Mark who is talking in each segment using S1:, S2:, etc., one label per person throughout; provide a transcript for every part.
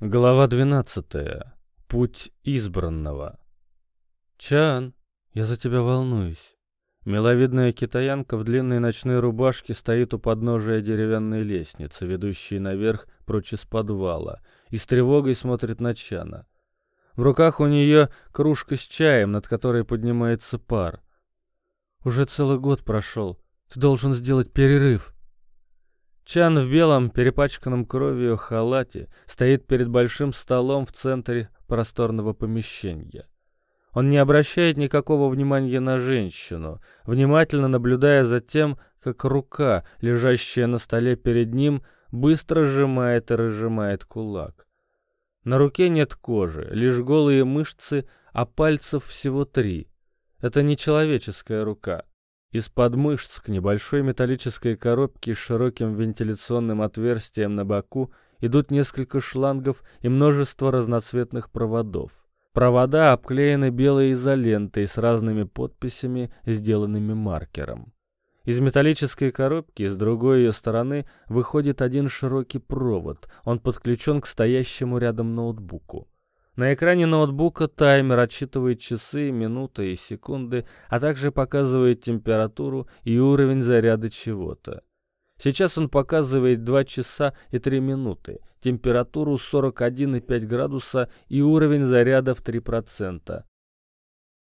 S1: Глава 12. Путь избранного. Чан, я за тебя волнуюсь. Миловидная китаянка в длинной ночной рубашке стоит у подножия деревянной лестницы, ведущей наверх прочь из подвала, и с тревогой смотрит на Чана. В руках у нее кружка с чаем, над которой поднимается пар. Уже целый год прошел. Ты должен сделать перерыв. Чан в белом, перепачканном кровью халате стоит перед большим столом в центре просторного помещения. Он не обращает никакого внимания на женщину, внимательно наблюдая за тем, как рука, лежащая на столе перед ним, быстро сжимает и разжимает кулак. На руке нет кожи, лишь голые мышцы, а пальцев всего три. Это не человеческая рука. Из-под мышц к небольшой металлической коробке с широким вентиляционным отверстием на боку идут несколько шлангов и множество разноцветных проводов. Провода обклеены белой изолентой с разными подписями, сделанными маркером. Из металлической коробки с другой ее стороны выходит один широкий провод. Он подключен к стоящему рядом ноутбуку. На экране ноутбука таймер отсчитывает часы, минуты и секунды, а также показывает температуру и уровень заряда чего-то. Сейчас он показывает 2 часа и 3 минуты, температуру 41,5 градуса и уровень заряда в 3%.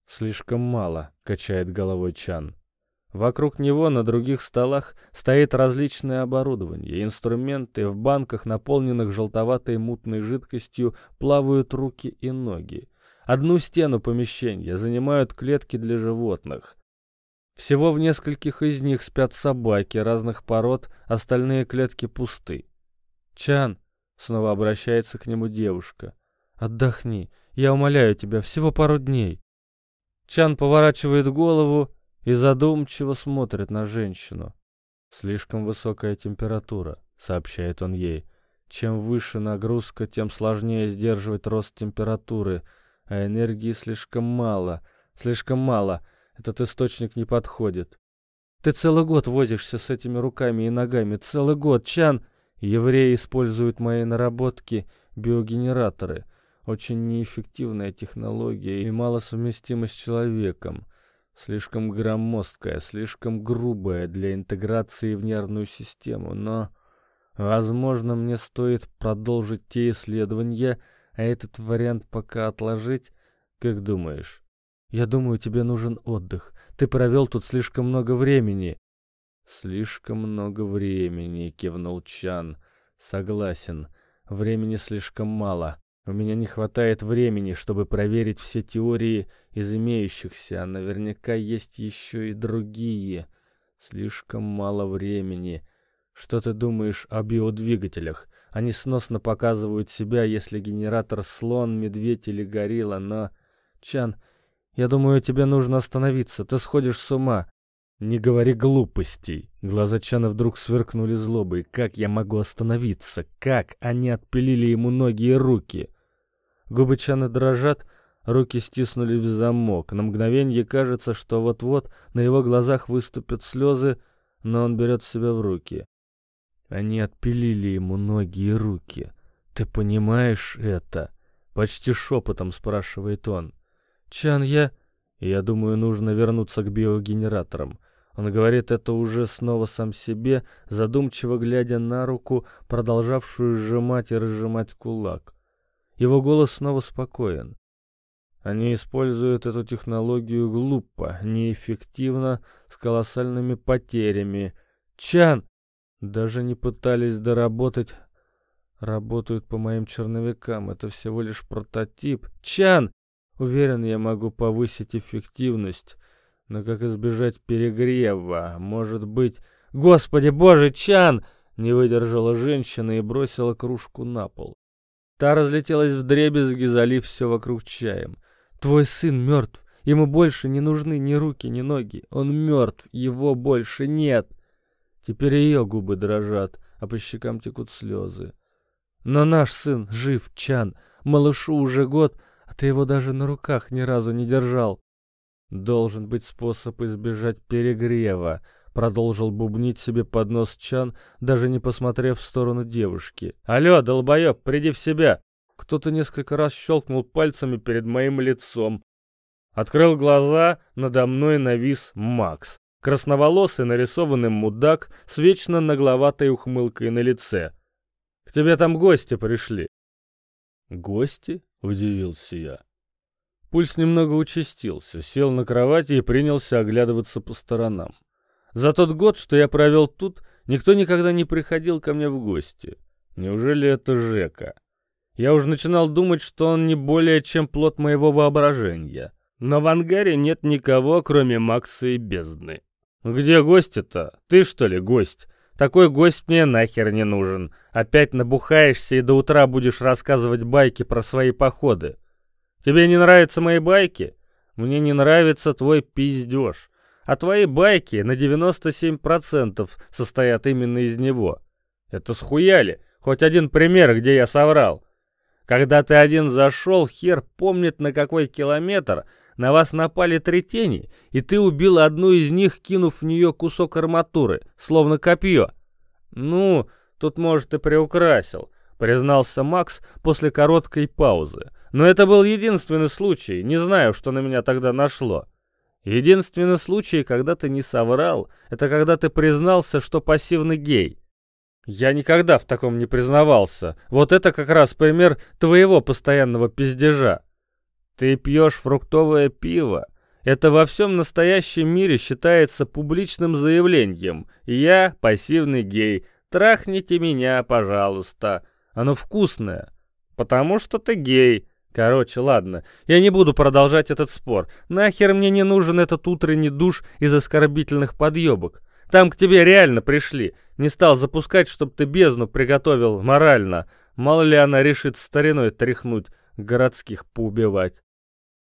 S1: «Слишком мало», — качает головой Чан. Вокруг него на других столах стоит различное оборудование, инструменты, в банках, наполненных желтоватой мутной жидкостью, плавают руки и ноги. Одну стену помещения занимают клетки для животных. Всего в нескольких из них спят собаки разных пород, остальные клетки пусты. «Чан», — снова обращается к нему девушка, — «отдохни, я умоляю тебя, всего пару дней». Чан поворачивает голову и задумчиво смотрит на женщину. «Слишком высокая температура», — сообщает он ей. «Чем выше нагрузка, тем сложнее сдерживать рост температуры, а энергии слишком мало, слишком мало, этот источник не подходит. Ты целый год возишься с этими руками и ногами, целый год, Чан!» Евреи используют мои наработки, биогенераторы. Очень неэффективная технология и мало совместима с человеком. Слишком громоздкая, слишком грубая для интеграции в нервную систему, но... Возможно, мне стоит продолжить те исследования, а этот вариант пока отложить. Как думаешь? Я думаю, тебе нужен отдых. Ты провел тут слишком много времени. Слишком много времени, кивнул Чан. Согласен. Времени слишком мало. У меня не хватает времени, чтобы проверить все теории из имеющихся, а наверняка есть еще и другие. Слишком мало времени. Что ты думаешь о биодвигателях? Они сносно показывают себя, если генератор слон, медведь или горилла, но... Чан, я думаю, тебе нужно остановиться, ты сходишь с ума. «Не говори глупостей!» Глаза Чана вдруг сверкнули злобой. «Как я могу остановиться? Как они отпилили ему ноги и руки?» Губы Чана дрожат, руки стиснули в замок. На мгновение кажется, что вот-вот на его глазах выступят слезы, но он берет себя в руки. Они отпилили ему ноги и руки. «Ты понимаешь это?» Почти шепотом спрашивает он. «Чан, я...» «Я думаю, нужно вернуться к биогенераторам». Он говорит это уже снова сам себе, задумчиво глядя на руку, продолжавшую сжимать и разжимать кулак. Его голос снова спокоен. Они используют эту технологию глупо, неэффективно, с колоссальными потерями. Чан! Даже не пытались доработать. Работают по моим черновикам. Это всего лишь прототип. Чан! Уверен, я могу повысить эффективность. Но как избежать перегрева? Может быть... Господи боже, Чан! Не выдержала женщина и бросила кружку на пол. Та разлетелась в дребезги, залив все вокруг чаем. «Твой сын мертв. Ему больше не нужны ни руки, ни ноги. Он мертв. Его больше нет». Теперь ее губы дрожат, а по щекам текут слезы. «Но наш сын жив, Чан. Малышу уже год, а ты его даже на руках ни разу не держал». «Должен быть способ избежать перегрева», Продолжил бубнить себе под нос Чан, даже не посмотрев в сторону девушки. «Алло, долбоеб, приди в себя!» Кто-то несколько раз щелкнул пальцами перед моим лицом. Открыл глаза, надо мной навис Макс. Красноволосый нарисованный мудак с вечно нагловатой ухмылкой на лице. «К тебе там гости пришли». «Гости?» — удивился я. Пульс немного участился, сел на кровати и принялся оглядываться по сторонам. За тот год, что я провел тут, никто никогда не приходил ко мне в гости. Неужели это Жека? Я уже начинал думать, что он не более чем плод моего воображения. Но в ангаре нет никого, кроме Макса и бездны. «Где гости-то? Ты, что ли, гость? Такой гость мне нахер не нужен. Опять набухаешься и до утра будешь рассказывать байки про свои походы. Тебе не нравятся мои байки? Мне не нравится твой пиздеж. А твои байки на 97% состоят именно из него. Это схуяли. Хоть один пример, где я соврал. Когда ты один зашел, хер помнит на какой километр, на вас напали три тени, и ты убил одну из них, кинув в нее кусок арматуры, словно копье. Ну, тут, может, и приукрасил, признался Макс после короткой паузы. Но это был единственный случай, не знаю, что на меня тогда нашло. Единственный случай, когда ты не соврал, это когда ты признался, что пассивный гей. Я никогда в таком не признавался. Вот это как раз пример твоего постоянного пиздежа. Ты пьешь фруктовое пиво. Это во всем настоящем мире считается публичным заявлением. Я пассивный гей. Трахните меня, пожалуйста. Оно вкусное. Потому что ты гей. Короче, ладно, я не буду продолжать этот спор. Нахер мне не нужен этот утренний душ из оскорбительных подъебок. Там к тебе реально пришли. Не стал запускать, чтоб ты бездну приготовил морально. Мало ли она решит стариной тряхнуть, городских поубивать.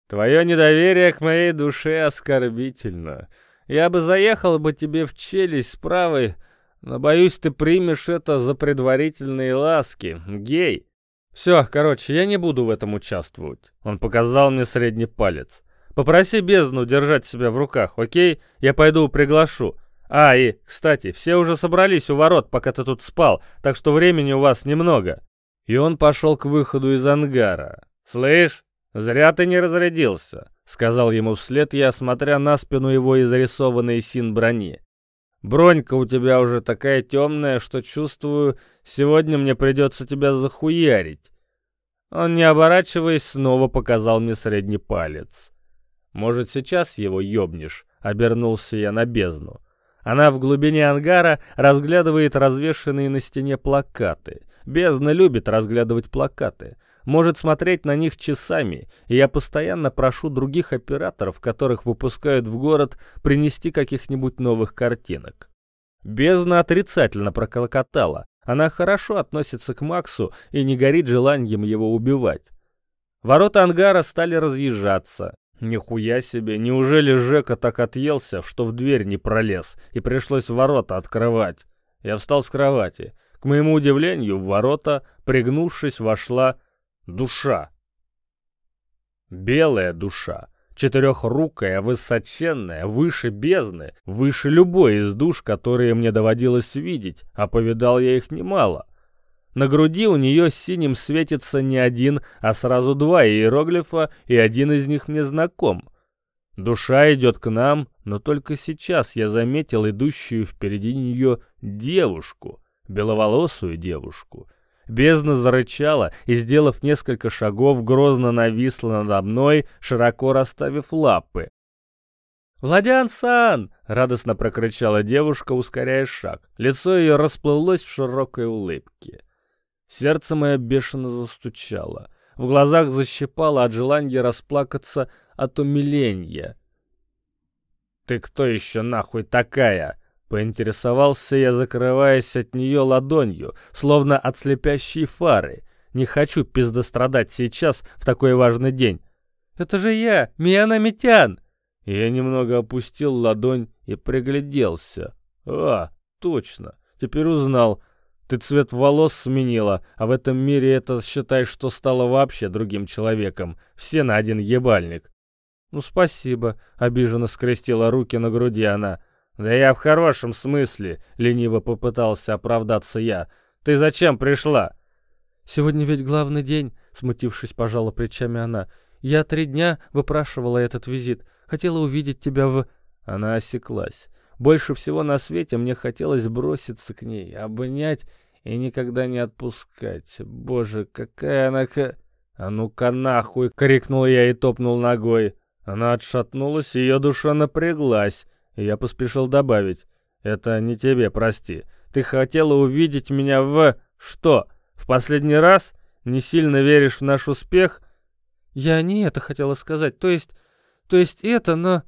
S1: Твое недоверие к моей душе оскорбительно. Я бы заехал бы тебе в челюсть с правой, но боюсь, ты примешь это за предварительные ласки. Гей. Все, короче, я не буду в этом участвовать. Он показал мне средний палец. Попроси бездну держать себя в руках, окей? Я пойду приглашу. А, и, кстати, все уже собрались у ворот, пока ты тут спал, так что времени у вас немного. И он пошел к выходу из ангара. Слышь, «Зря ты не разрядился», — сказал ему вслед я, смотря на спину его изрисованной син брони. «Бронька у тебя уже такая темная, что чувствую, сегодня мне придется тебя захуярить». Он, не оборачиваясь, снова показал мне средний палец. «Может, сейчас его ёбнешь?» — обернулся я на бездну. Она в глубине ангара разглядывает развешанные на стене плакаты. Бездна любит разглядывать плакаты может смотреть на них часами, и я постоянно прошу других операторов, которых выпускают в город, принести каких-нибудь новых картинок. Бездна отрицательно проколокотала. Она хорошо относится к Максу и не горит желанием его убивать. Ворота ангара стали разъезжаться. Нихуя себе, неужели Жека так отъелся, что в дверь не пролез, и пришлось ворота открывать? Я встал с кровати. К моему удивлению, в ворота, пригнувшись, вошла душа. Белая душа, четырехрукая, высоченная, выше бездны, выше любой из душ, которые мне доводилось видеть, а повидал я их немало. На груди у нее синим светится не один, а сразу два иероглифа, и один из них мне знаком. Душа идет к нам, но только сейчас я заметил идущую впереди нее девушку, беловолосую девушку — Бездна зарычала и, сделав несколько шагов, грозно нависла надо мной, широко расставив лапы. «Владян-сан!» — радостно прокричала девушка, ускоряя шаг. Лицо ее расплылось в широкой улыбке. Сердце мое бешено застучало. В глазах защипало от желания расплакаться от умиления. «Ты кто еще нахуй такая?» Поинтересовался я, закрываясь от нее ладонью, словно от слепящей фары. Не хочу пиздострадать сейчас, в такой важный день. «Это же я, Миана Митян!» Я немного опустил ладонь и пригляделся. «А, точно, теперь узнал. Ты цвет волос сменила, а в этом мире это считай, что стало вообще другим человеком. Все на один ебальник». «Ну, спасибо», — обиженно скрестила руки на груди она. «Да я в хорошем смысле», — лениво попытался оправдаться я. «Ты зачем пришла?» Сегодня ведь главный день, смутившись, пожала плечами она. Я три дня выпрашивала этот визит. Хотела увидеть тебя в... Она осеклась. Больше всего на свете мне хотелось броситься к ней, обнять и никогда не отпускать. Боже, какая она... «А ну-ка нахуй!» — крикнул я и топнул ногой. Она отшатнулась, ее душа напряглась, я поспешил добавить. «Это не тебе, прости. Ты хотела увидеть меня в... что? В последний раз? Не сильно веришь в наш успех?» «Я не это хотела сказать. То есть... то есть это, но...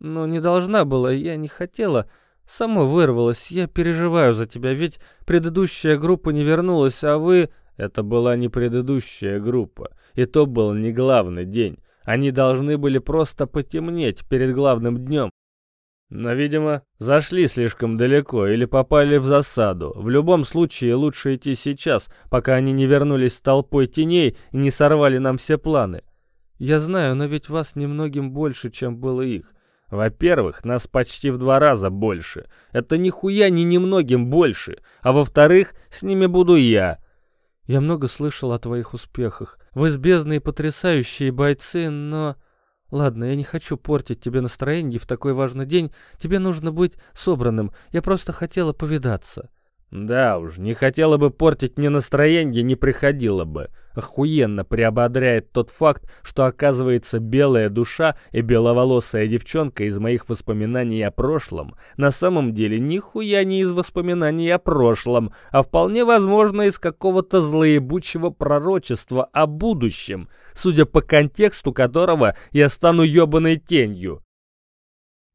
S1: но не должна была. Я не хотела. Само вырвалось. Я переживаю за тебя, ведь предыдущая группа не вернулась, а вы...» Это была не предыдущая группа, и то был не главный день. Они должны были просто потемнеть перед главным днем. Но, видимо, зашли слишком далеко или попали в засаду. В любом случае, лучше идти сейчас, пока они не вернулись с толпой теней и не сорвали нам все планы. Я знаю, но ведь вас немногим больше, чем было их. Во-первых, нас почти в два раза больше. Это нихуя не немногим больше. А во-вторых, с ними буду я. Я много слышал о твоих успехах. Вы с бездной потрясающие бойцы, но... Ладно, я не хочу портить тебе настроение в такой важный день. Тебе нужно быть собранным. Я просто хотела повидаться.
S2: Да уж, не хотела бы портить мне настроение, не приходила бы. Охуенно приободряет тот факт, что оказывается белая душа и беловолосая девчонка из моих воспоминаний о прошлом на самом деле нихуя не из воспоминаний о прошлом, а вполне возможно из какого-то злоебучего пророчества о будущем, судя по контексту которого я стану ебаной тенью.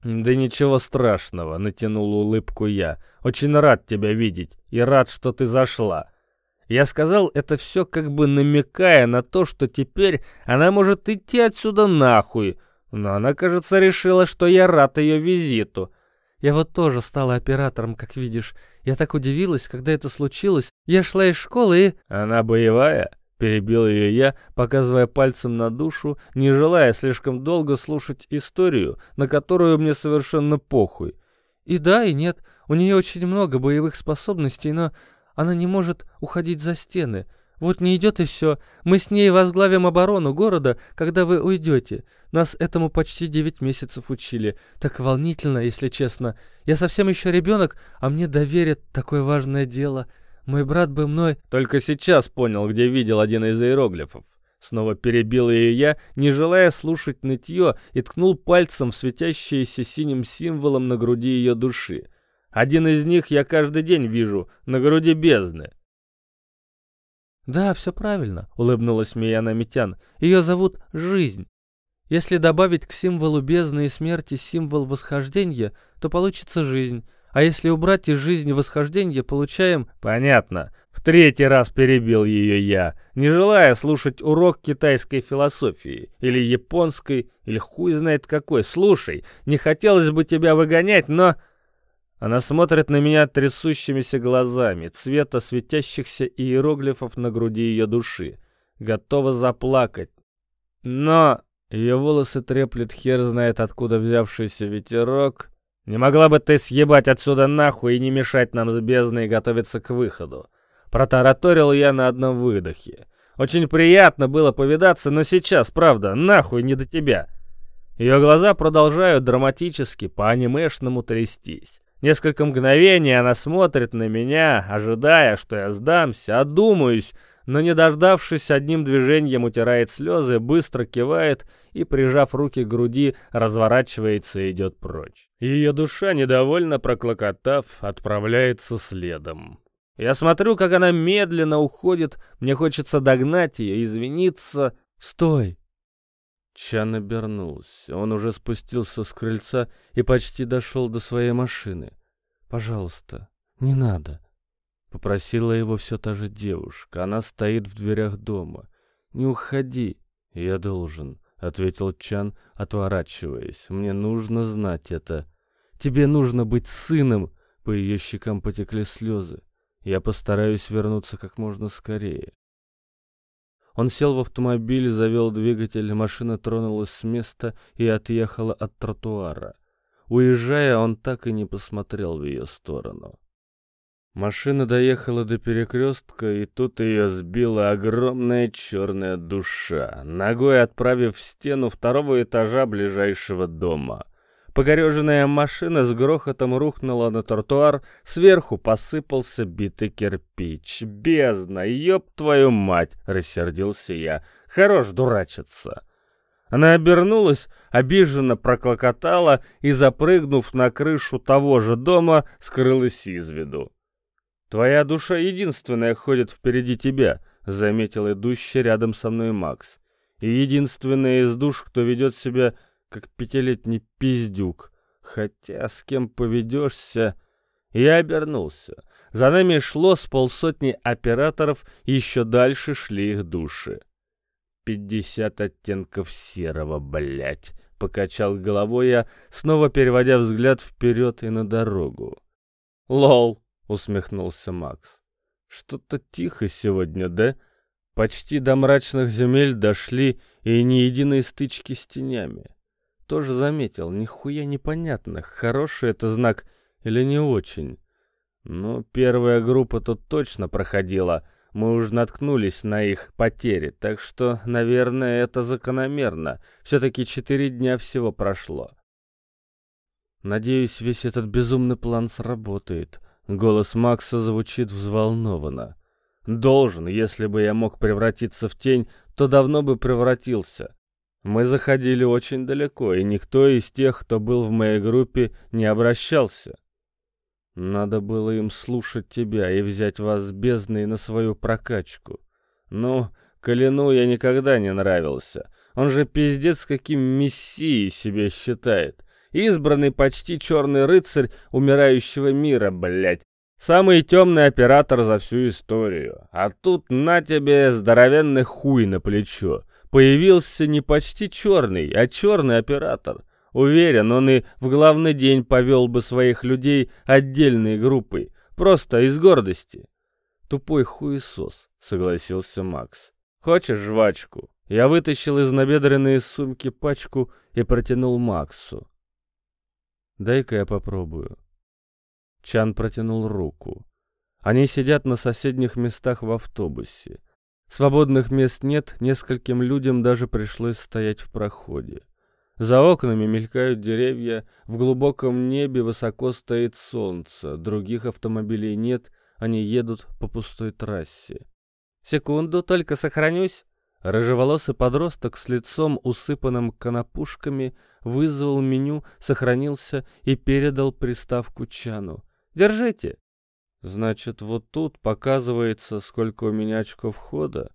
S2: «Да ничего страшного», — натянул улыбку я. «Очень рад тебя видеть и рад, что ты зашла». Я сказал это все как бы намекая на то, что теперь она может идти отсюда нахуй, но она, кажется, решила, что я рад ее визиту.
S1: Я вот тоже стала оператором, как видишь. Я так удивилась, когда это случилось. Я шла из школы и...
S2: Она боевая? Перебил ее я, показывая пальцем на душу, не желая слишком долго слушать историю, на которую мне совершенно похуй.
S1: И да, и нет. У нее очень много боевых способностей, но она не может уходить за стены. Вот не идет и все. Мы с ней возглавим оборону города, когда вы уйдете. Нас этому почти девять месяцев учили. Так волнительно, если честно. Я совсем еще ребенок, а мне доверят такое важное дело — мой брат бы мной...
S2: Только сейчас понял, где видел один из иероглифов. Снова перебил ее я, не желая слушать нытье, и ткнул пальцем в светящееся синим символом на груди ее души. Один из них я каждый день вижу, на груди бездны.
S1: «Да, все правильно», — улыбнулась Мияна Митян. «Ее зовут Жизнь. Если добавить к символу бездны и смерти символ восхождения, то получится жизнь. А если убрать из жизни восхождение, получаем...
S2: Понятно. В третий раз перебил ее я, не желая слушать урок китайской философии. Или японской, или хуй знает какой. Слушай, не хотелось бы тебя выгонять, но... Она смотрит на меня трясущимися глазами, цвета светящихся иероглифов на груди ее души. Готова заплакать. Но... Ее волосы треплет хер знает откуда взявшийся ветерок, не могла бы ты съебать отсюда нахуй и не мешать нам с бездной готовиться к выходу? Протараторил я на одном выдохе. Очень приятно было повидаться, но сейчас, правда, нахуй не до тебя. Ее глаза продолжают драматически, по-анимешному трястись. Несколько мгновений она смотрит на меня, ожидая, что я сдамся, одумаюсь, но не дождавшись, одним движением утирает слезы, быстро кивает и, прижав руки к груди, разворачивается и идет прочь. Ее душа, недовольно проклокотав, отправляется следом. Я смотрю, как она медленно уходит, мне хочется догнать ее, извиниться. «Стой!» Чан обернулся. Он уже спустился с крыльца и почти дошел до своей машины. «Пожалуйста, не надо». Попросила его все та же девушка. Она стоит в дверях дома. «Не уходи». «Я должен», — ответил Чан, отворачиваясь. «Мне нужно знать это». «Тебе нужно быть сыном!» По ее щекам потекли слезы. «Я постараюсь вернуться как можно скорее». Он сел в автомобиль, завел двигатель, машина тронулась с места и отъехала от тротуара. Уезжая, он так и не посмотрел в ее сторону.
S1: Машина доехала до перекрестка, и тут ее сбила огромная черная душа, ногой отправив в стену второго этажа ближайшего дома. Покореженная машина с грохотом рухнула на тротуар, сверху посыпался битый кирпич. «Бездна, ёб твою мать!» — рассердился я. «Хорош дурачиться!» Она обернулась, обиженно проклокотала и, запрыгнув на крышу того же дома, скрылась из виду. «Твоя душа единственная ходит впереди тебя», — заметил идущий рядом со мной Макс. «И единственная из душ, кто ведет себя как пятилетний пиздюк. Хотя с кем поведешься...» Я обернулся. За нами шло с полсотни операторов, еще дальше шли их души. «Пятьдесят оттенков серого, блядь!» — покачал головой я, снова переводя взгляд вперед и на дорогу. «Лол!» — усмехнулся Макс. «Что-то тихо сегодня, да? Почти до мрачных земель дошли, и ни единой стычки с тенями. Тоже заметил, нихуя непонятно, хороший это знак или не очень. Ну, первая группа тут точно проходила, мы уже наткнулись на их потери, так что, наверное, это закономерно. Все-таки четыре дня всего прошло. Надеюсь, весь этот безумный план сработает. Голос Макса звучит взволнованно. Должен, если бы я мог превратиться в тень, то давно бы превратился. Мы заходили очень далеко, и никто из тех, кто был в моей группе, не обращался. Надо было им слушать тебя и взять вас с бездной на свою прокачку. Ну, Калину я никогда не нравился. Он же пиздец каким мессией себя считает. Избранный почти черный рыцарь умирающего мира, блядь. Самый темный оператор за всю историю. А тут на тебе здоровенный хуй на плечо. Появился не почти черный, а черный оператор. Уверен, он и в главный день повел бы своих людей отдельной группой, просто из гордости. Тупой хуесос, согласился Макс. Хочешь жвачку? Я вытащил из набедренной сумки пачку и протянул Максу. Дай-ка я попробую. Чан протянул руку. Они сидят на соседних местах в автобусе. Свободных мест нет, нескольким людям даже пришлось стоять в проходе. За окнами мелькают деревья, в глубоком небе высоко стоит солнце, других автомобилей нет, они едут по пустой трассе. «Секунду, только сохранюсь!» Рыжеволосый подросток с лицом, усыпанным конопушками, вызвал меню, сохранился и передал приставку Чану. «Держите!» «Значит, вот тут показывается, сколько у меня очков хода?»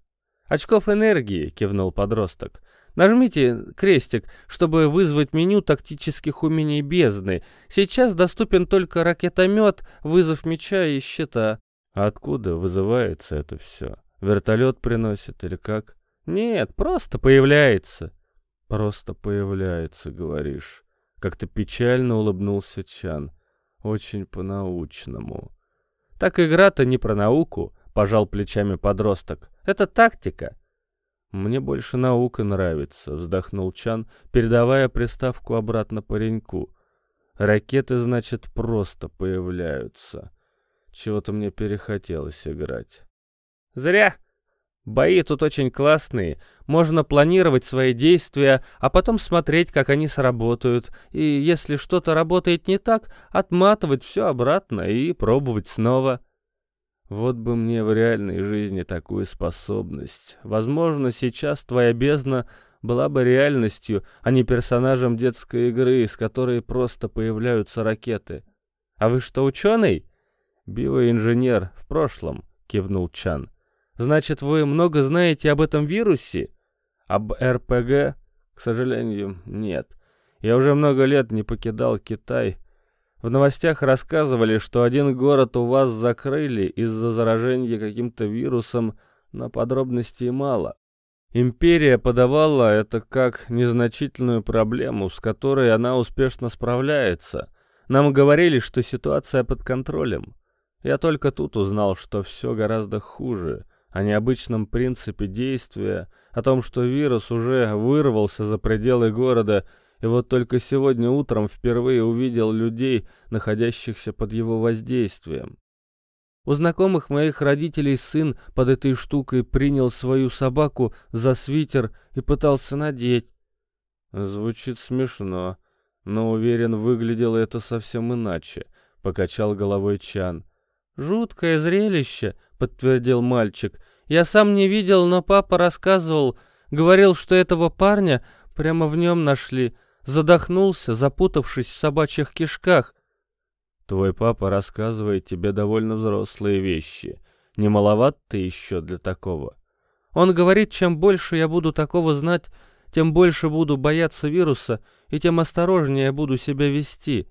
S1: «Очков энергии», — кивнул подросток. Нажмите крестик, чтобы вызвать меню тактических умений бездны. Сейчас доступен только ракетомет, вызов меча и щита. Откуда вызывается это все? Вертолет приносит или как? Нет, просто появляется. Просто появляется, говоришь. Как-то печально улыбнулся Чан. Очень по-научному. Так игра-то не про науку, пожал плечами подросток. Это тактика. «Мне больше наука нравится», — вздохнул Чан, передавая приставку обратно пареньку. «Ракеты, значит, просто появляются. Чего-то мне перехотелось играть». «Зря. Бои тут очень классные. Можно планировать свои действия, а потом смотреть, как они сработают. И если что-то работает не так, отматывать все обратно и пробовать снова». Вот бы мне в реальной жизни такую способность. Возможно, сейчас твоя бездна была бы реальностью, а не персонажем детской игры, из которой просто появляются ракеты. А вы что, ученый? Биоинженер в прошлом, кивнул Чан. Значит, вы много знаете об этом вирусе? Об РПГ? К сожалению, нет. Я уже много лет не покидал Китай, в новостях рассказывали, что один город у вас закрыли из-за заражения каким-то вирусом, но подробностей мало. Империя подавала это как незначительную проблему, с которой она успешно справляется. Нам говорили, что ситуация под контролем. Я только тут узнал, что все гораздо хуже, о необычном принципе действия, о том, что вирус уже вырвался за пределы города и вот только сегодня утром впервые увидел людей, находящихся под его воздействием. У знакомых моих родителей сын под этой штукой принял свою собаку за свитер и пытался надеть.
S2: Звучит смешно, но уверен, выглядело это совсем иначе, покачал головой Чан.
S1: Жуткое зрелище, подтвердил мальчик. Я сам не видел, но папа рассказывал, говорил, что этого парня прямо в нем нашли. Задохнулся, запутавшись в собачьих кишках.
S2: Твой папа рассказывает тебе довольно взрослые вещи. Не маловат ты еще для такого?
S1: Он говорит, чем больше я буду такого знать, тем больше буду бояться вируса, и тем осторожнее буду себя вести.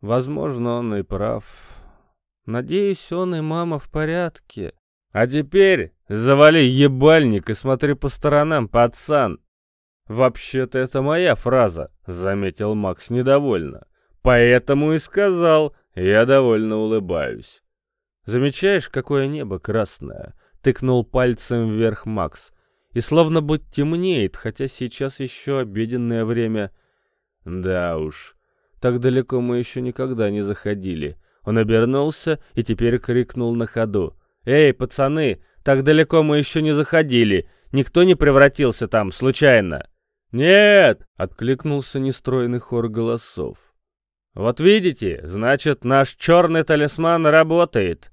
S2: Возможно, он и прав.
S1: Надеюсь, он и мама в порядке.
S2: А теперь завали ебальник и смотри по сторонам, пацан. Вообще-то это моя фраза, заметил Макс недовольно. Поэтому и сказал, я довольно улыбаюсь. Замечаешь, какое небо красное? Тыкнул пальцем вверх Макс. И словно бы темнеет, хотя сейчас еще обеденное время. Да уж, так далеко мы еще никогда не заходили. Он обернулся и теперь крикнул на ходу. «Эй, пацаны, так далеко мы еще не заходили. Никто не превратился там, случайно?» «Нет!» — откликнулся нестройный хор голосов. «Вот видите, значит, наш черный талисман работает!»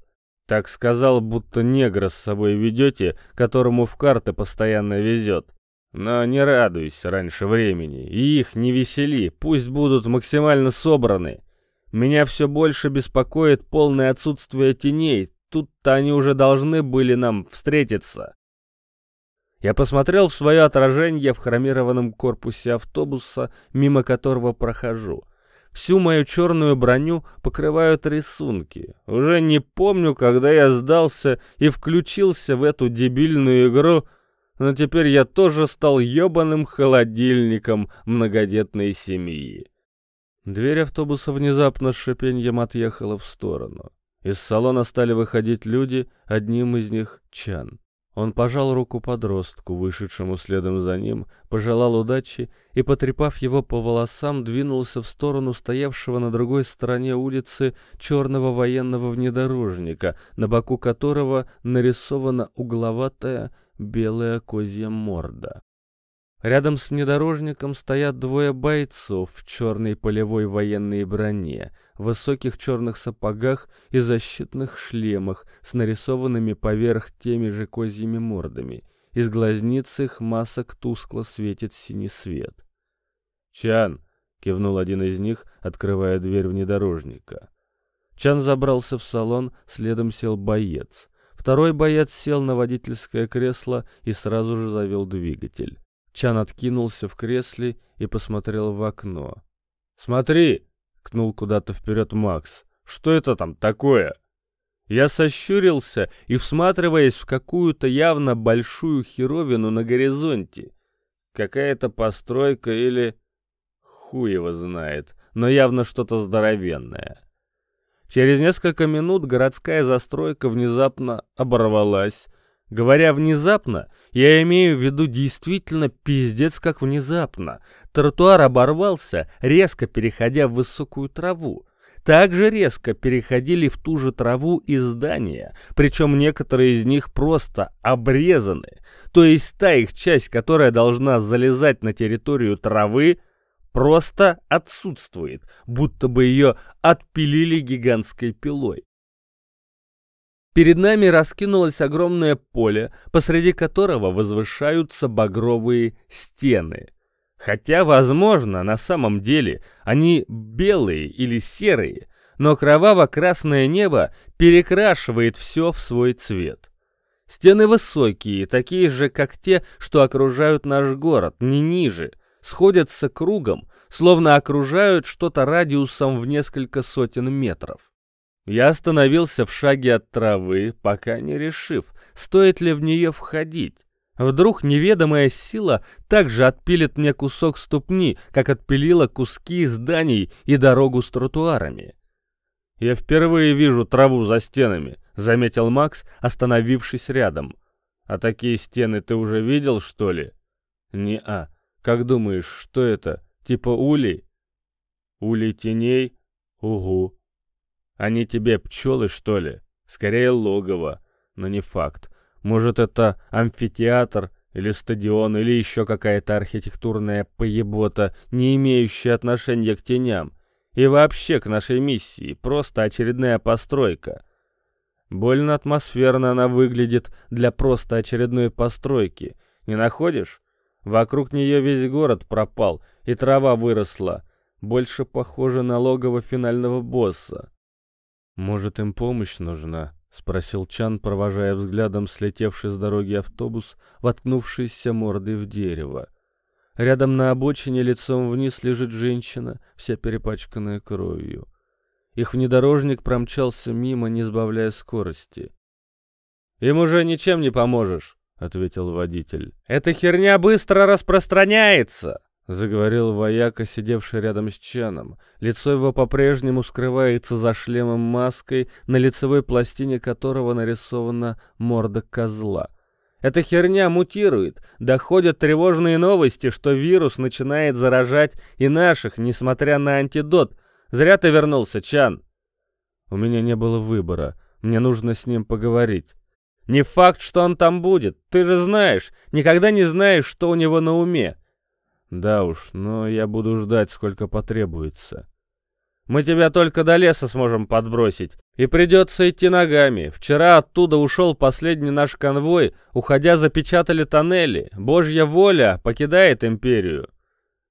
S2: Так сказал, будто негра с собой ведете, которому в карты постоянно везет. Но не радуйся раньше времени, и их не весели, пусть будут максимально собраны. Меня все больше беспокоит полное отсутствие теней, тут-то они уже должны были нам встретиться. Я посмотрел в свое отражение в хромированном корпусе автобуса, мимо которого прохожу. Всю мою черную броню покрывают рисунки. Уже не помню, когда я сдался и включился в эту дебильную игру, но теперь я тоже стал ебаным холодильником многодетной семьи. Дверь автобуса внезапно с шипеньем отъехала в сторону. Из салона стали выходить люди, одним из них — Чан. Он пожал руку подростку, вышедшему следом за ним, пожелал удачи и, потрепав его по волосам, двинулся в сторону стоявшего на другой стороне улицы черного военного внедорожника, на боку которого нарисована угловатая белая козья морда. Рядом с внедорожником стоят двое бойцов в черной полевой военной броне, высоких черных сапогах и защитных шлемах с нарисованными поверх теми же козьими мордами. Из глазниц их масок тускло светит синий свет. «Чан!» — кивнул один из них, открывая дверь внедорожника. Чан забрался в салон, следом сел боец. Второй боец сел на водительское кресло и сразу же завел двигатель. Чан откинулся в кресле и посмотрел в окно. «Смотри!» — кнул куда-то вперед Макс. «Что это там такое?» Я сощурился и, всматриваясь в какую-то явно большую херовину на горизонте. Какая-то постройка или... Хуй его знает, но явно что-то здоровенное. Через несколько минут городская застройка внезапно оборвалась, Говоря внезапно, я имею в виду действительно пиздец как внезапно. Тротуар оборвался, резко переходя в высокую траву. Также резко переходили в ту же траву и здания, причем некоторые из них просто обрезаны. То есть та их часть, которая должна залезать на территорию травы, просто отсутствует, будто бы ее отпилили гигантской пилой. Перед нами раскинулось огромное поле, посреди которого возвышаются багровые стены. Хотя, возможно, на самом деле они белые или серые, но кроваво-красное небо перекрашивает все в свой цвет. Стены высокие, такие же, как те, что окружают наш город, не ниже, сходятся кругом, словно окружают что-то радиусом в несколько сотен метров. Я остановился в шаге от травы, пока не решив, стоит ли в нее входить. Вдруг неведомая сила также отпилит мне кусок ступни, как отпилила куски зданий и дорогу с тротуарами. «Я впервые вижу траву за стенами», — заметил Макс, остановившись рядом. «А такие стены ты уже видел, что ли?» «Не-а. Как думаешь, что это? Типа улей?» «Улей теней? Угу. Они тебе пчелы, что ли? Скорее логово, но не факт. Может, это амфитеатр или стадион, или еще какая-то архитектурная поебота, не имеющая отношения к теням. И вообще к нашей миссии, просто очередная постройка. Больно атмосферно она выглядит для просто очередной постройки. Не находишь? Вокруг нее весь город пропал, и трава выросла. Больше похоже на логово финального босса. «Может, им помощь нужна?» — спросил Чан, провожая взглядом слетевший с дороги автобус, воткнувшийся мордой в дерево. Рядом на обочине лицом вниз лежит женщина, вся перепачканная кровью. Их внедорожник промчался мимо, не сбавляя скорости. «Им уже ничем не поможешь», — ответил водитель. «Эта херня быстро распространяется!» — заговорил вояка, сидевший рядом с Чаном. Лицо его по-прежнему скрывается за шлемом маской, на лицевой пластине которого нарисована морда козла. Эта херня мутирует. Доходят тревожные новости, что вирус начинает заражать и наших, несмотря на антидот. Зря ты вернулся, Чан. У меня не было выбора. Мне нужно с ним поговорить. Не факт, что он там будет. Ты же знаешь, никогда не знаешь, что у него на уме. Да уж, но я буду ждать, сколько потребуется. Мы тебя только до леса сможем подбросить. И придется идти ногами. Вчера оттуда ушел последний наш конвой. Уходя, запечатали тоннели. Божья воля покидает империю.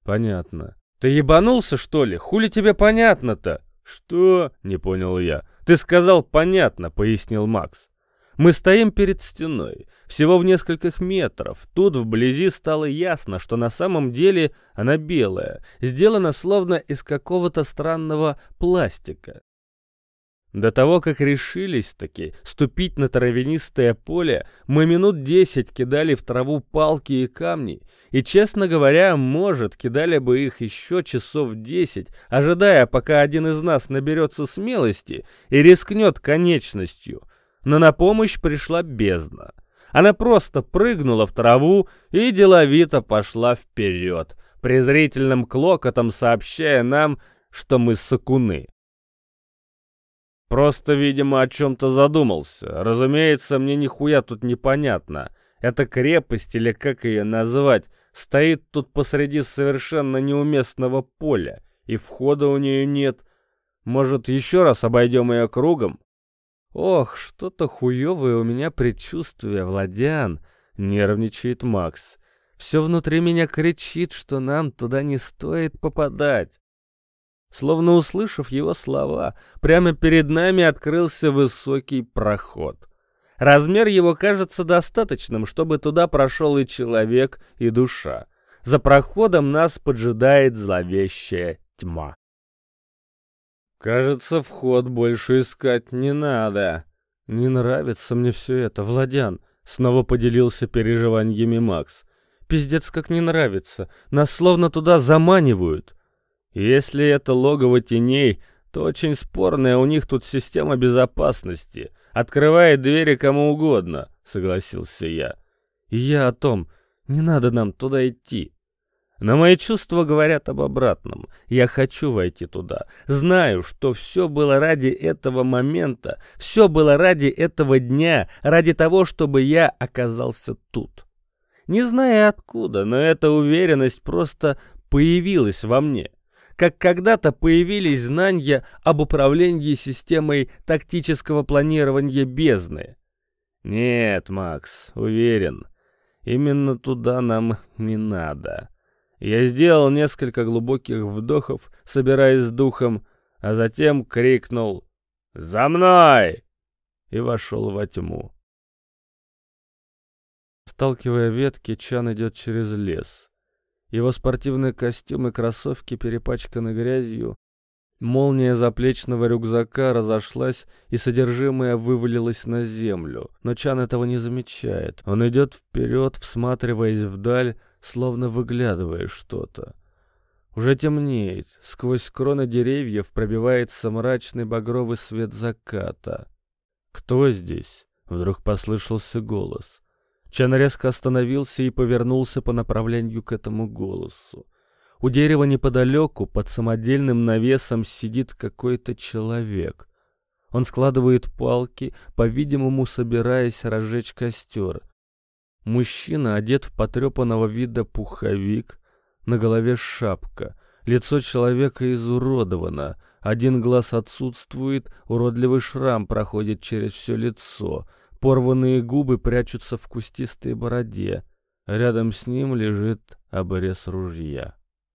S2: Понятно. Ты ебанулся, что ли? Хули тебе понятно-то? Что? Не понял я. Ты сказал понятно, пояснил Макс. Мы стоим перед стеной, всего в нескольких метров. Тут вблизи стало ясно, что на самом деле она белая, сделана словно из какого-то странного пластика. До того, как решились-таки ступить на травянистое поле, мы минут десять кидали в траву палки и камни, и, честно говоря, может, кидали бы их еще часов десять, ожидая, пока один из нас наберется смелости и рискнет конечностью — но на помощь пришла бездна. Она просто прыгнула в траву и деловито пошла вперед, презрительным клокотом сообщая нам, что мы сакуны. Просто, видимо, о чем-то задумался. Разумеется, мне нихуя тут непонятно. Эта крепость, или как ее назвать, стоит тут посреди совершенно неуместного поля, и входа у нее нет. Может, еще раз обойдем ее кругом? «Ох, что-то хуевое у меня предчувствие, Владян!» — нервничает Макс. «Все внутри меня кричит, что нам туда не стоит попадать». Словно услышав его слова, прямо перед нами открылся высокий проход. Размер его кажется достаточным, чтобы туда прошел и человек, и душа. За проходом нас поджидает зловещая тьма. Кажется, вход больше искать не надо. Не нравится мне все это, Владян. Снова поделился переживаниями Макс. Пиздец, как не нравится. Нас словно туда заманивают. Если это логово теней, то очень спорная у них тут система безопасности. Открывает двери кому угодно, согласился я. И я о том, не надо нам туда идти. Но мои чувства говорят об обратном. Я хочу войти туда. Знаю, что все было ради этого момента, все было ради этого дня, ради того, чтобы я оказался тут. Не знаю откуда, но эта уверенность просто появилась во мне. Как когда-то появились знания об управлении системой тактического планирования бездны. Нет, Макс, уверен, именно туда нам не надо. Я сделал несколько глубоких вдохов, собираясь с духом, а затем крикнул «За мной!» и вошел во тьму. Сталкивая ветки, Чан идет через лес. Его спортивный костюм и кроссовки перепачканы грязью. Молния заплечного рюкзака разошлась, и содержимое вывалилось на землю. Но Чан этого не замечает. Он идет вперед, всматриваясь вдаль, словно выглядывая что-то. Уже темнеет, сквозь кроны деревьев пробивается мрачный багровый свет заката. «Кто здесь?» — вдруг послышался голос. Чан резко остановился и повернулся по направлению к этому голосу. У дерева неподалеку, под самодельным навесом, сидит какой-то человек.
S1: Он складывает палки, по-видимому, собираясь разжечь костер. Мужчина одет в потрепанного вида пуховик, на голове шапка. Лицо человека изуродовано, один глаз отсутствует, уродливый шрам проходит через все лицо, порванные губы прячутся в кустистой бороде. Рядом с ним лежит обрез ружья.